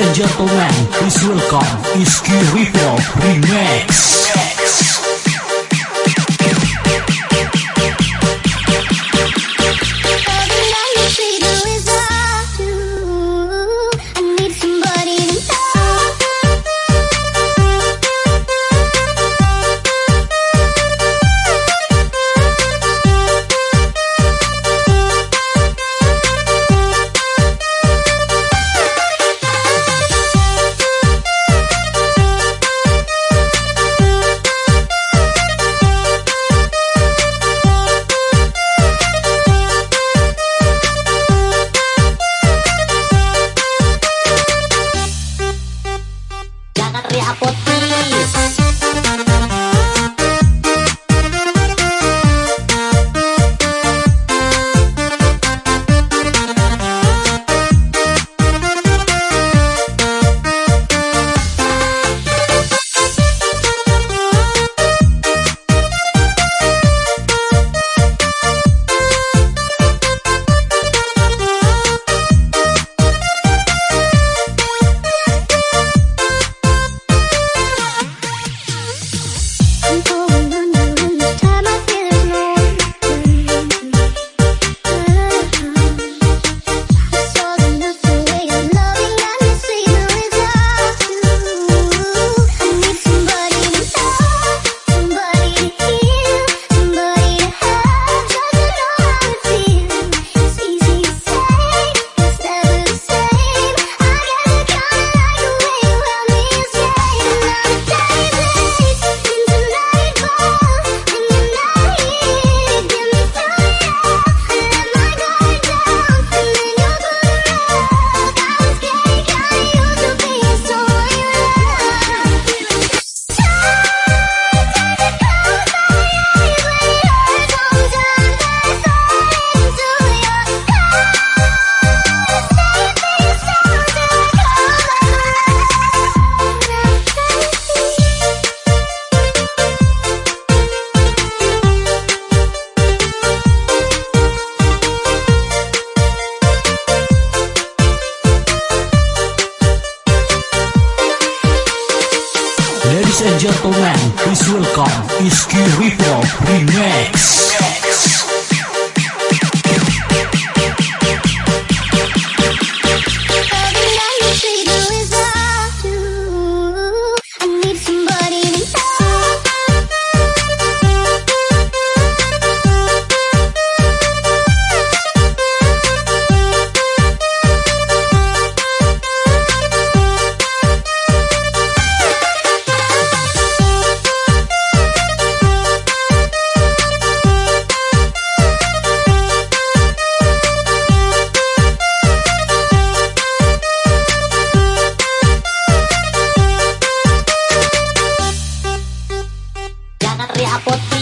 and gentlemen, please welcome, it's Kirito Remix. Ladies and gentlemen, please welcome Iski Repro Remix. apoteósica.